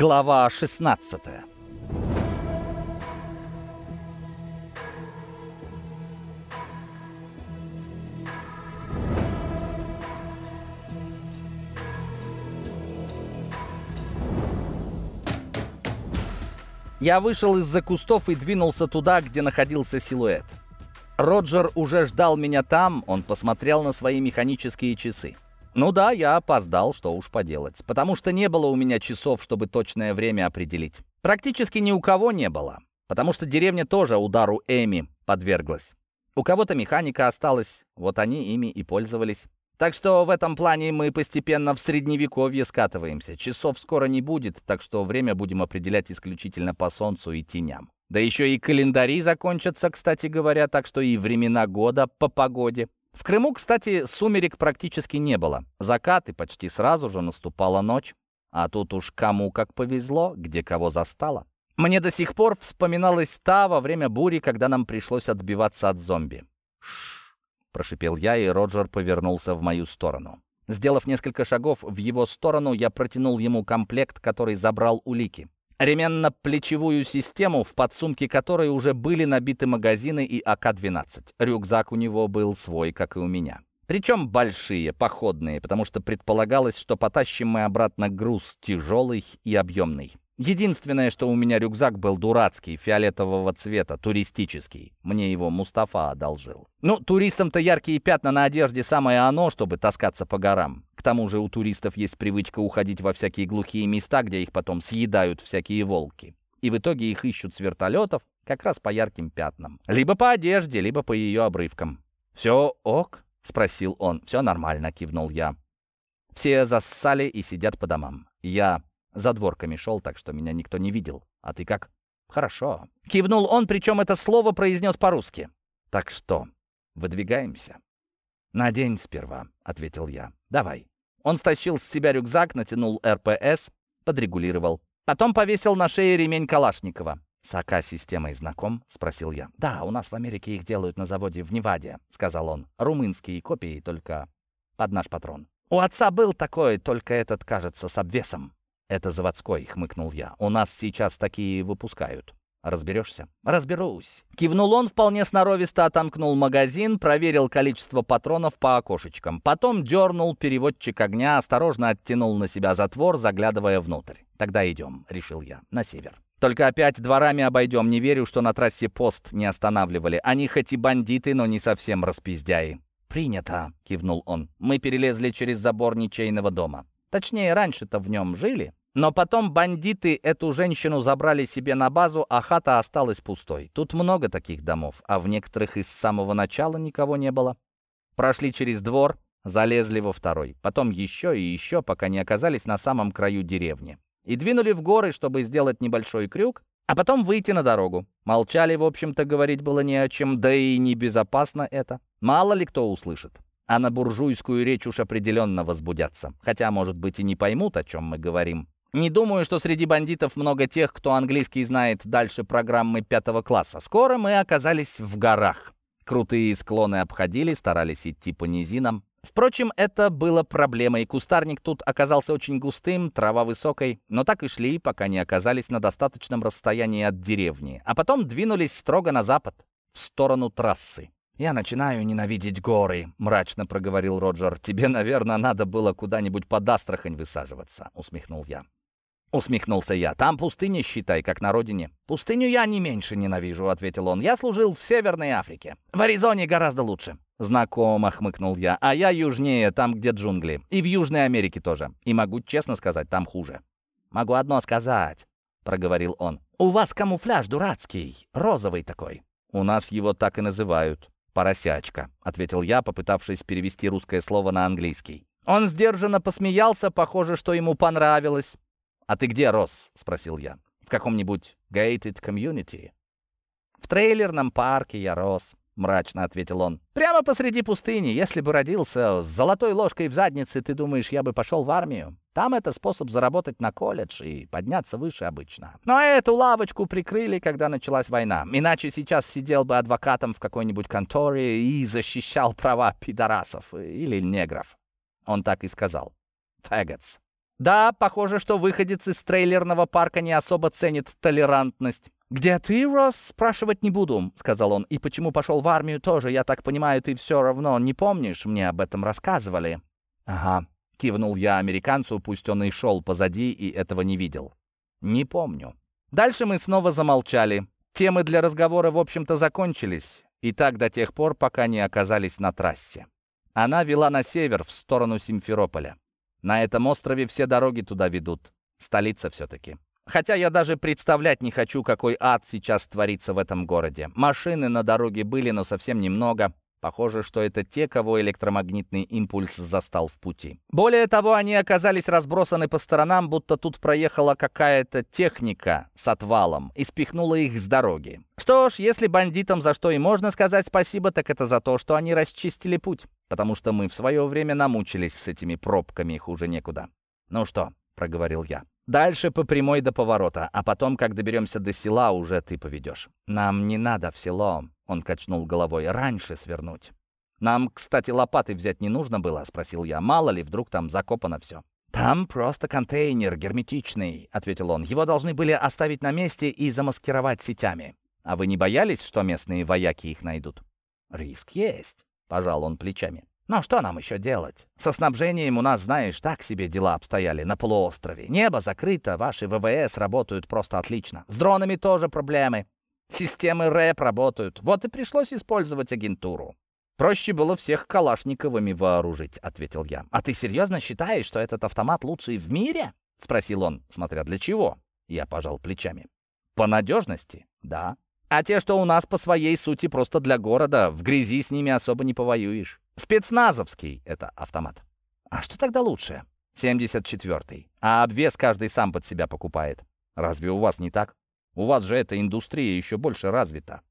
Глава 16 Я вышел из-за кустов и двинулся туда, где находился силуэт. Роджер уже ждал меня там, он посмотрел на свои механические часы. Ну да, я опоздал, что уж поделать, потому что не было у меня часов, чтобы точное время определить. Практически ни у кого не было, потому что деревня тоже удару Эми подверглась. У кого-то механика осталась, вот они ими и пользовались. Так что в этом плане мы постепенно в средневековье скатываемся. Часов скоро не будет, так что время будем определять исключительно по солнцу и теням. Да еще и календари закончатся, кстати говоря, так что и времена года по погоде. В Крыму, кстати, сумерек практически не было. Закат, и почти сразу же наступала ночь. А тут уж кому как повезло, где кого застало. Мне до сих пор вспоминалась та во время бури, когда нам пришлось отбиваться от зомби. Шш, прошипел я, и Роджер повернулся в мою сторону. Сделав несколько шагов в его сторону, я протянул ему комплект, который забрал улики ременно-плечевую систему, в подсумке которой уже были набиты магазины и АК-12. Рюкзак у него был свой, как и у меня. Причем большие, походные, потому что предполагалось, что потащим мы обратно груз тяжелый и объемный. Единственное, что у меня рюкзак был дурацкий, фиолетового цвета, туристический. Мне его Мустафа одолжил. Ну, туристам-то яркие пятна на одежде самое оно, чтобы таскаться по горам. К тому же у туристов есть привычка уходить во всякие глухие места, где их потом съедают всякие волки. И в итоге их ищут с вертолетов как раз по ярким пятнам. Либо по одежде, либо по ее обрывкам. «Все ок?» — спросил он. «Все нормально», — кивнул я. Все зассали и сидят по домам. Я за дворками шел, так что меня никто не видел. А ты как? Хорошо. Кивнул он, причем это слово произнес по-русски. Так что, выдвигаемся? На день сперва, ответил я. Давай. Он стащил с себя рюкзак, натянул РПС, подрегулировал. Потом повесил на шее ремень Калашникова. «С АК-системой знаком?» — спросил я. «Да, у нас в Америке их делают на заводе в Неваде», — сказал он. «Румынские копии, только под наш патрон. У отца был такой, только этот, кажется, с обвесом». «Это заводской», — хмыкнул я. «У нас сейчас такие выпускают». «Разберешься?» «Разберусь». Кивнул он, вполне сноровисто отомкнул магазин, проверил количество патронов по окошечкам. Потом дернул переводчик огня, осторожно оттянул на себя затвор, заглядывая внутрь. «Тогда идем», — решил я, — «на север». «Только опять дворами обойдем. Не верю, что на трассе пост не останавливали. Они хоть и бандиты, но не совсем распиздяи». «Принято», — кивнул он. «Мы перелезли через забор ничейного дома. Точнее, раньше-то в нем жили, но потом бандиты эту женщину забрали себе на базу, а хата осталась пустой. Тут много таких домов, а в некоторых и с самого начала никого не было. Прошли через двор, залезли во второй, потом еще и еще, пока не оказались на самом краю деревни. И двинули в горы, чтобы сделать небольшой крюк, а потом выйти на дорогу. Молчали, в общем-то, говорить было не о чем, да и небезопасно это. Мало ли кто услышит. А на буржуйскую речь уж определенно возбудятся. Хотя, может быть, и не поймут, о чем мы говорим. Не думаю, что среди бандитов много тех, кто английский знает дальше программы пятого класса. Скоро мы оказались в горах. Крутые склоны обходили, старались идти по низинам. Впрочем, это было проблемой. Кустарник тут оказался очень густым, трава высокой, но так и шли, пока не оказались на достаточном расстоянии от деревни. А потом двинулись строго на запад, в сторону трассы. «Я начинаю ненавидеть горы», — мрачно проговорил Роджер. «Тебе, наверное, надо было куда-нибудь под Астрахань высаживаться», — усмехнул я. Усмехнулся я. «Там пустыня, считай, как на родине». «Пустыню я не меньше ненавижу», — ответил он. «Я служил в Северной Африке. В Аризоне гораздо лучше». «Знакомо», — хмыкнул я. «А я южнее, там, где джунгли. И в Южной Америке тоже. И могу честно сказать, там хуже». «Могу одно сказать», — проговорил он. «У вас камуфляж дурацкий, розовый такой». «У нас его так и называют. Поросячка», — ответил я, попытавшись перевести русское слово на английский. Он сдержанно посмеялся, похоже, что ему понравилось. «А ты где рос?» — спросил я. «В каком-нибудь gated community?» «В трейлерном парке я рос», — мрачно ответил он. «Прямо посреди пустыни. Если бы родился с золотой ложкой в заднице, ты думаешь, я бы пошел в армию? Там это способ заработать на колледж и подняться выше обычно. Но эту лавочку прикрыли, когда началась война. Иначе сейчас сидел бы адвокатом в какой-нибудь конторе и защищал права пидорасов или негров». Он так и сказал. «Фэггетс». Да, похоже, что выходец из трейлерного парка не особо ценит толерантность. «Где ты рос, спрашивать не буду», — сказал он. «И почему пошел в армию тоже, я так понимаю, ты все равно не помнишь, мне об этом рассказывали». «Ага», — кивнул я американцу, пусть он и шел позади и этого не видел. «Не помню». Дальше мы снова замолчали. Темы для разговора, в общем-то, закончились. И так до тех пор, пока не оказались на трассе. Она вела на север, в сторону Симферополя. На этом острове все дороги туда ведут. Столица все-таки. Хотя я даже представлять не хочу, какой ад сейчас творится в этом городе. Машины на дороге были, но совсем немного. Похоже, что это те, кого электромагнитный импульс застал в пути. Более того, они оказались разбросаны по сторонам, будто тут проехала какая-то техника с отвалом и спихнула их с дороги. Что ж, если бандитам за что и можно сказать спасибо, так это за то, что они расчистили путь. Потому что мы в свое время намучились с этими пробками, их уже некуда. «Ну что?» — проговорил я. Дальше по прямой до поворота, а потом, как доберемся до села, уже ты поведешь. Нам не надо в село, он качнул головой, раньше свернуть. Нам, кстати, лопаты взять не нужно было, спросил я. Мало ли, вдруг там закопано все. «Там просто контейнер, герметичный», — ответил он. «Его должны были оставить на месте и замаскировать сетями. А вы не боялись, что местные вояки их найдут?» «Риск есть», — пожал он плечами. Но что нам еще делать? Со снабжением у нас, знаешь, так себе дела обстояли на полуострове. Небо закрыто, ваши ВВС работают просто отлично. С дронами тоже проблемы. Системы РЭП работают. Вот и пришлось использовать агентуру. «Проще было всех калашниковыми вооружить», — ответил я. «А ты серьезно считаешь, что этот автомат лучший в мире?» — спросил он, смотря для чего. Я пожал плечами. «По надежности, да. А те, что у нас по своей сути просто для города, в грязи с ними особо не повоюешь. Спецназовский — это автомат. А что тогда лучше? 74-й. А обвес каждый сам под себя покупает. Разве у вас не так? У вас же эта индустрия еще больше развита.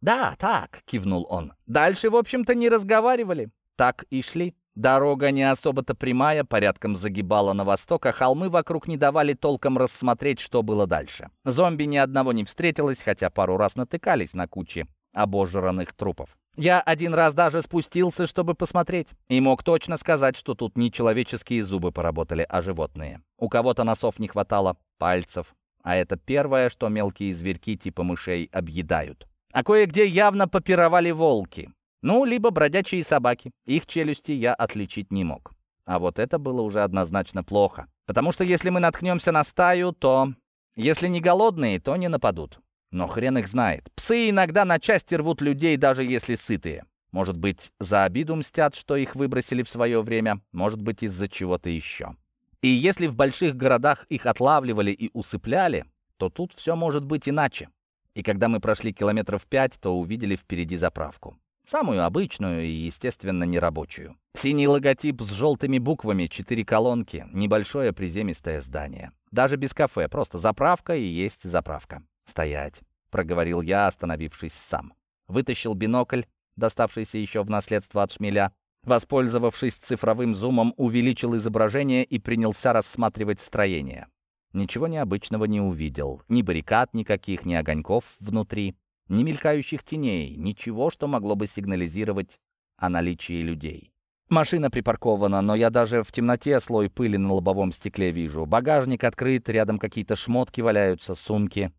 «Да, так», — кивнул он. «Дальше, в общем-то, не разговаривали. Так и шли. Дорога не особо-то прямая, порядком загибала на восток, а холмы вокруг не давали толком рассмотреть, что было дальше. Зомби ни одного не встретилось, хотя пару раз натыкались на кучи обожранных трупов. Я один раз даже спустился, чтобы посмотреть, и мог точно сказать, что тут не человеческие зубы поработали, а животные. У кого-то носов не хватало, пальцев, а это первое, что мелкие зверьки типа мышей объедают. А кое-где явно попировали волки. Ну, либо бродячие собаки. Их челюсти я отличить не мог. А вот это было уже однозначно плохо. Потому что если мы наткнемся на стаю, то... Если не голодные, то не нападут. Но хрен их знает. Псы иногда на части рвут людей, даже если сытые. Может быть, за обиду мстят, что их выбросили в свое время, может быть, из-за чего-то еще. И если в больших городах их отлавливали и усыпляли, то тут все может быть иначе. И когда мы прошли километров пять, то увидели впереди заправку. Самую обычную и, естественно, нерабочую. Синий логотип с желтыми буквами, четыре колонки, небольшое приземистое здание. Даже без кафе, просто заправка и есть заправка. «Стоять», — проговорил я, остановившись сам. Вытащил бинокль, доставшийся еще в наследство от шмеля. Воспользовавшись цифровым зумом, увеличил изображение и принялся рассматривать строение. Ничего необычного не увидел. Ни баррикад никаких, ни огоньков внутри, ни мелькающих теней, ничего, что могло бы сигнализировать о наличии людей. Машина припаркована, но я даже в темноте слой пыли на лобовом стекле вижу. Багажник открыт, рядом какие-то шмотки валяются, сумки.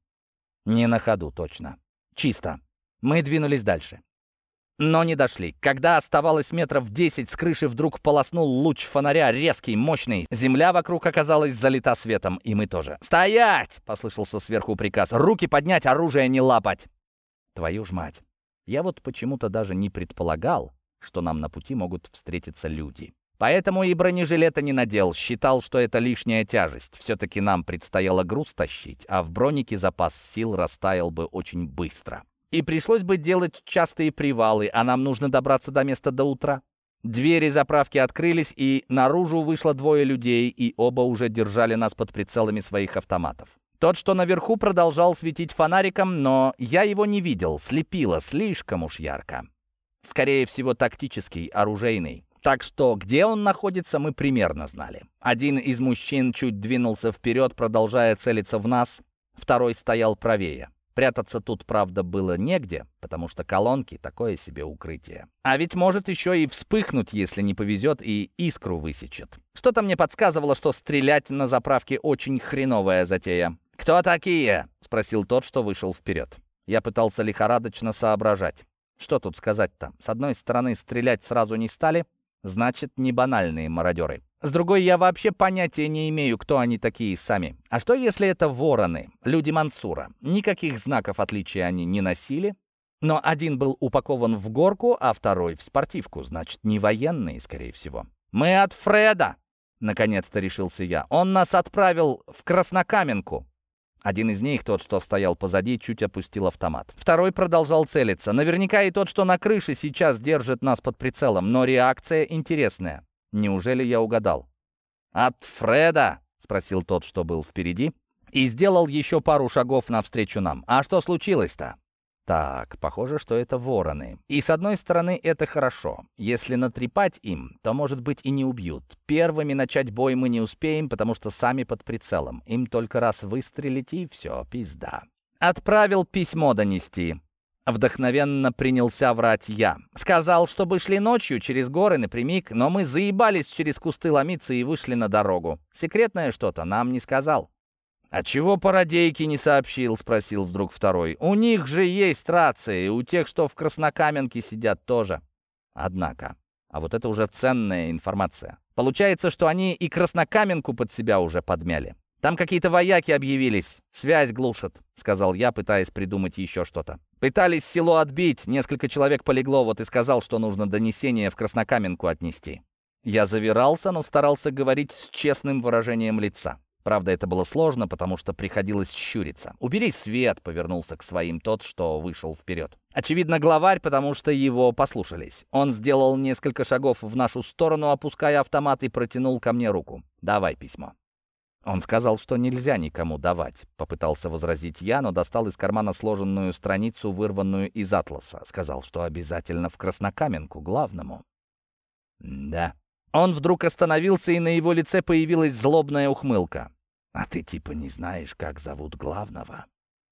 Не на ходу, точно. Чисто. Мы двинулись дальше. Но не дошли. Когда оставалось метров десять, с крыши вдруг полоснул луч фонаря, резкий, мощный. Земля вокруг оказалась залита светом, и мы тоже. «Стоять!» — послышался сверху приказ. «Руки поднять, оружие не лапать!» Твою ж мать. Я вот почему-то даже не предполагал, что нам на пути могут встретиться люди. Поэтому и бронежилета не надел, считал, что это лишняя тяжесть. Все-таки нам предстояло груз тащить, а в бронике запас сил растаял бы очень быстро. И пришлось бы делать частые привалы, а нам нужно добраться до места до утра. Двери заправки открылись, и наружу вышло двое людей, и оба уже держали нас под прицелами своих автоматов. Тот, что наверху, продолжал светить фонариком, но я его не видел, слепило слишком уж ярко. Скорее всего, тактический, оружейный. Так что, где он находится, мы примерно знали. Один из мужчин чуть двинулся вперед, продолжая целиться в нас, второй стоял правее. Прятаться тут, правда, было негде, потому что колонки — такое себе укрытие. А ведь может еще и вспыхнуть, если не повезет, и искру высечет. Что-то мне подсказывало, что стрелять на заправке очень хреновая затея. «Кто такие?» — спросил тот, что вышел вперед. Я пытался лихорадочно соображать. Что тут сказать-то? С одной стороны, стрелять сразу не стали, значит, не банальные мародеры. С другой, я вообще понятия не имею, кто они такие сами. А что, если это вороны, люди Мансура? Никаких знаков отличия они не носили, но один был упакован в горку, а второй в спортивку, значит, не военные, скорее всего. «Мы от Фреда!» — наконец-то решился я. «Он нас отправил в Краснокаменку. Один из них, тот, что стоял позади, чуть опустил автомат. Второй продолжал целиться. Наверняка и тот, что на крыше, сейчас держит нас под прицелом, но реакция интересная. Неужели я угадал? «От Фреда?» — спросил тот, что был впереди, и сделал еще пару шагов навстречу нам. «А что случилось-то?» Так, похоже, что это вороны. И с одной стороны, это хорошо. Если натрепать им, то, может быть, и не убьют. Первыми начать бой мы не успеем, потому что сами под прицелом. Им только раз выстрелить, и все, пизда. Отправил письмо донести. Вдохновенно принялся врать я. Сказал, чтобы шли ночью через горы напрямик, но мы заебались через кусты ломиться и вышли на дорогу. Секретное что-то нам не сказал. «А чего пародейки не сообщил?» — спросил вдруг второй. «У них же есть рации, у тех, что в Краснокаменке сидят тоже». Однако, а вот это уже ценная информация. Получается, что они и Краснокаменку под себя уже подмяли. «Там какие-то вояки объявились. Связь глушат», — сказал я, пытаясь придумать еще что-то. «Пытались село отбить, несколько человек полегло, вот и сказал, что нужно донесение в Краснокаменку отнести». Я завирался, но старался говорить с честным выражением лица. Правда, это было сложно, потому что приходилось щуриться. «Убери свет!» — повернулся к своим тот, что вышел вперед. Очевидно, главарь, потому что его послушались. Он сделал несколько шагов в нашу сторону, опуская автомат, и протянул ко мне руку. «Давай письмо». Он сказал, что нельзя никому давать. Попытался возразить я, но достал из кармана сложенную страницу, вырванную из атласа. Сказал, что обязательно в Краснокаменку, главному. «Да», он вдруг остановился, и на его лице появилась злобная ухмылка. «А ты типа не знаешь, как зовут главного?»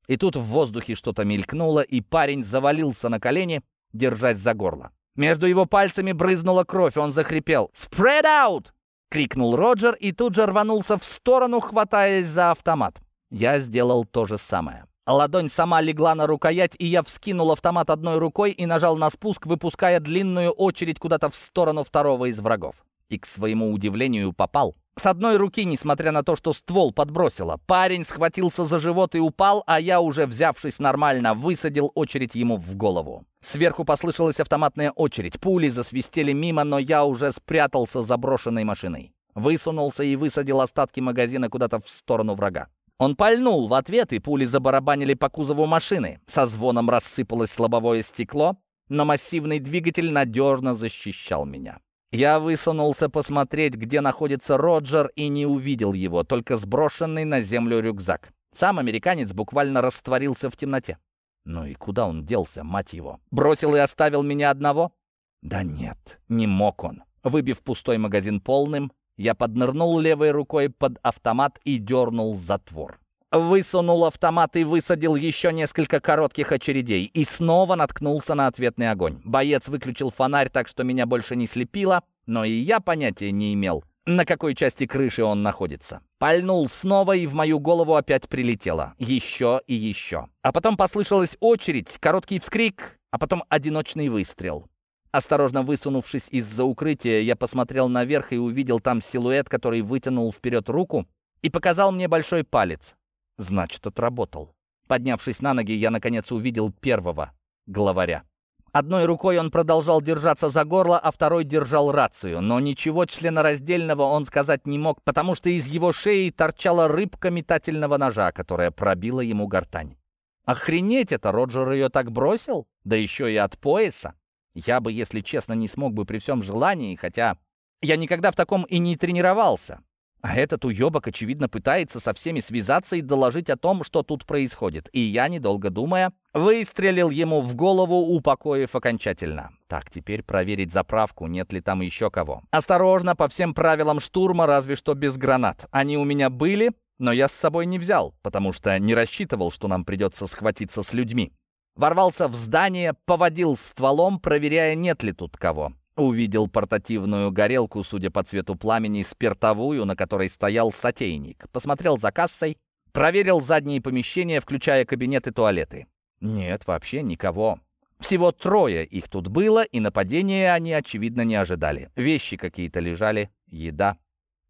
И тут в воздухе что-то мелькнуло, и парень завалился на колени, держась за горло. Между его пальцами брызнула кровь, он захрипел. «Spread out!» — крикнул Роджер и тут же рванулся в сторону, хватаясь за автомат. Я сделал то же самое. Ладонь сама легла на рукоять, и я вскинул автомат одной рукой и нажал на спуск, выпуская длинную очередь куда-то в сторону второго из врагов и, к своему удивлению, попал. С одной руки, несмотря на то, что ствол подбросило, парень схватился за живот и упал, а я, уже взявшись нормально, высадил очередь ему в голову. Сверху послышалась автоматная очередь. Пули засвистели мимо, но я уже спрятался за брошенной машиной. Высунулся и высадил остатки магазина куда-то в сторону врага. Он пальнул в ответ, и пули забарабанили по кузову машины. Со звоном рассыпалось лобовое стекло, но массивный двигатель надежно защищал меня. Я высунулся посмотреть, где находится Роджер, и не увидел его, только сброшенный на землю рюкзак. Сам американец буквально растворился в темноте. Ну и куда он делся, мать его? Бросил и оставил меня одного? Да нет, не мог он. Выбив пустой магазин полным, я поднырнул левой рукой под автомат и дернул затвор. Высунул автомат и высадил еще несколько коротких очередей. И снова наткнулся на ответный огонь. Боец выключил фонарь так, что меня больше не слепило, но и я понятия не имел, на какой части крыши он находится. Пальнул снова, и в мою голову опять прилетело. Еще и еще. А потом послышалась очередь, короткий вскрик, а потом одиночный выстрел. Осторожно высунувшись из-за укрытия, я посмотрел наверх и увидел там силуэт, который вытянул вперед руку и показал мне большой палец. Значит, отработал. Поднявшись на ноги, я, наконец, увидел первого главаря. Одной рукой он продолжал держаться за горло, а второй держал рацию. Но ничего членораздельного он сказать не мог, потому что из его шеи торчала рыбка метательного ножа, которая пробила ему гортань. Охренеть это, Роджер ее так бросил? Да еще и от пояса. Я бы, если честно, не смог бы при всем желании, хотя я никогда в таком и не тренировался. А этот уебок, очевидно, пытается со всеми связаться и доложить о том, что тут происходит. И я, недолго думая, выстрелил ему в голову, упокоив окончательно. Так, теперь проверить заправку, нет ли там еще кого. Осторожно, по всем правилам штурма, разве что без гранат. Они у меня были, Но я с собой не взял, потому что не рассчитывал, что нам придется схватиться с людьми. Ворвался в здание, поводил стволом, проверяя, нет ли тут кого. Увидел портативную горелку, судя по цвету пламени, спиртовую, на которой стоял сотейник. Посмотрел за кассой, проверил задние помещения, включая кабинеты и туалеты. Нет, вообще никого. Всего трое их тут было, и нападения они, очевидно, не ожидали. Вещи какие-то лежали, еда.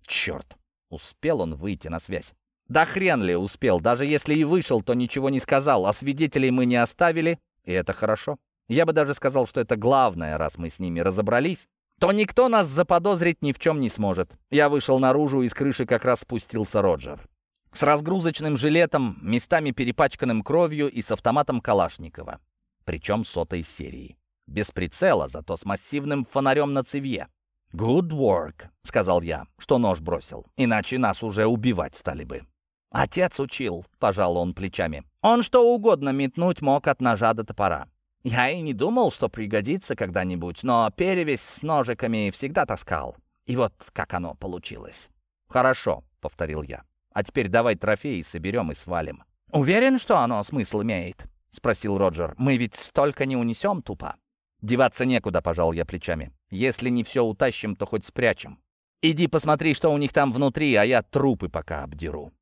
Черт, успел он выйти на связь. Да хрен ли успел, даже если и вышел, то ничего не сказал, а свидетелей мы не оставили, и это хорошо. Я бы даже сказал, что это главное, раз мы с ними разобрались, то никто нас заподозрить ни в чем не сможет. Я вышел наружу, и с крыши как раз спустился Роджер. С разгрузочным жилетом, местами перепачканным кровью и с автоматом Калашникова. Причем сотой серии. Без прицела, зато с массивным фонарем на цевье. «Good work», — сказал я, что нож бросил. «Иначе нас уже убивать стали бы». «Отец учил», — пожал он плечами. «Он что угодно метнуть мог от ножа до топора. Я и не думал, что пригодится когда-нибудь, но перевесь с ножиками всегда таскал. И вот как оно получилось». «Хорошо», — повторил я. «А теперь давай трофеи соберем и свалим». «Уверен, что оно смысл имеет?» — спросил Роджер. «Мы ведь столько не унесем тупо». «Деваться некуда», — пожал я плечами. «Если не все утащим, то хоть спрячем. Иди посмотри, что у них там внутри, а я трупы пока обдеру».